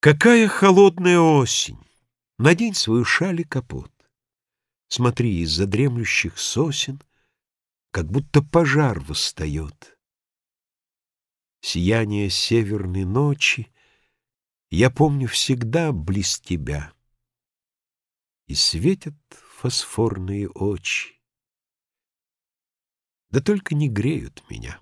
Какая холодная осень! Надень свою шаль и капот. Смотри, из-за дремлющих сосен Как будто пожар восстает. Сияние северной ночи Я помню всегда близ тебя. И светят фосфорные очи. Да только не греют меня.